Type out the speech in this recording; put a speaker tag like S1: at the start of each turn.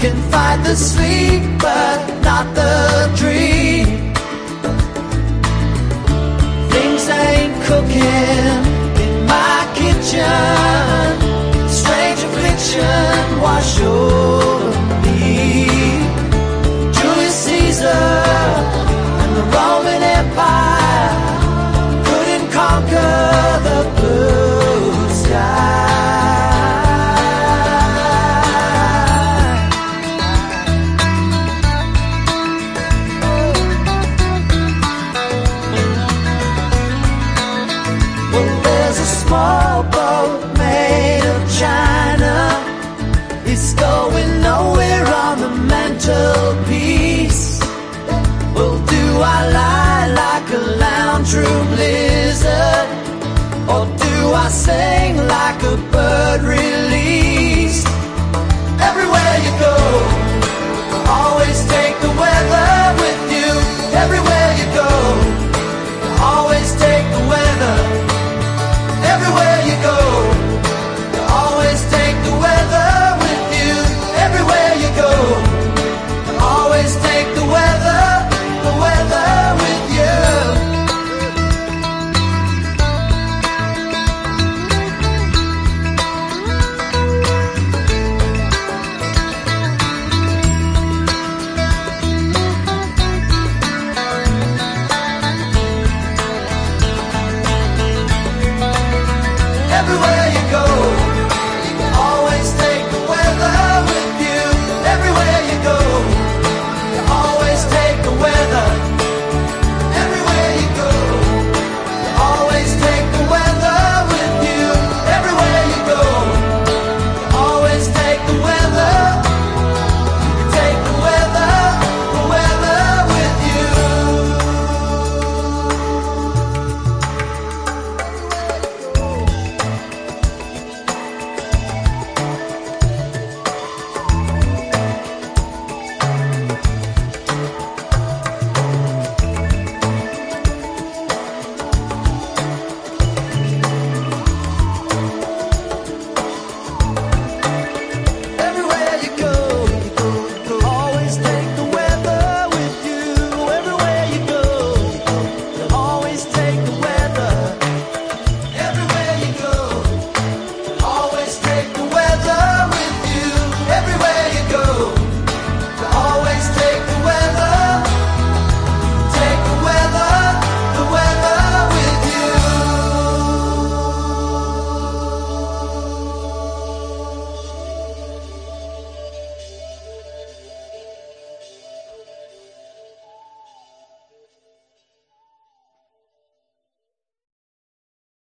S1: can fight the sleep, but not the dream. Things ain't cooking I lie like a lounge room lizard? Or do I sing like a bird released? Everywhere you go, always take the weather with you. Everywhere you go, always take the weather. Everywhere you go, you always take the weather with you. Everywhere you go, you always take the weather, Everywhere